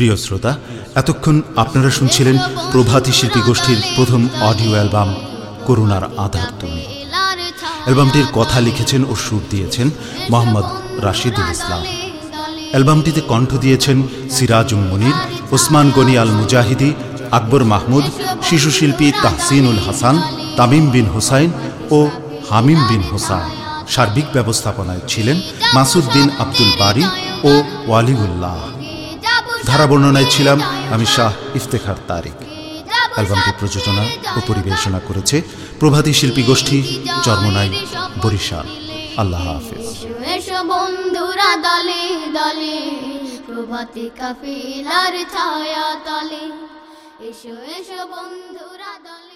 প্রিয় শ্রোতা, এতক্ষণ আপনারা শুনছিলেন প্রভাতী শিল্পী গোষ্ঠীর প্রথম অডিও অ্যালবাম, করুণার আধার তুমি। অ্যালবামটির কথা লিখেছেন ও সুর দিয়েছেন মোহাম্মদ রাশিদুল ইসলাম। অ্যালবামটিতে কণ্ঠ দিয়েছেন সিরাজুম মনির, ওসমান গনি আল মুজাহিদি আকবর মাহমুদ শিশুশিল্পী তাহসিনুল হাসান, তামিম বিন হুসাইন ও হামিম বিন হোসাইন। সার্বিক ব্যবস্থাপনায় ছিলেন মাসুদ বিন আব্দুল বারি ও ওয়ালিউল্লাহ। ধারা বর্ণনায় ছিলাম আমি শাহ ইফতেখার তারিক। অ্যালবামটি প্রযোজনা ও পরিবেশনা করেছে প্রভাতী শিল্পী গোষ্ঠী চর্মনাই বরিশাল। আল্লাহ হাফেজ। বন্ধুরা, দলে দলে, প্রভাতী কাফিলার ছায়া তলে। এসো এসো বন্ধুরা, দলে।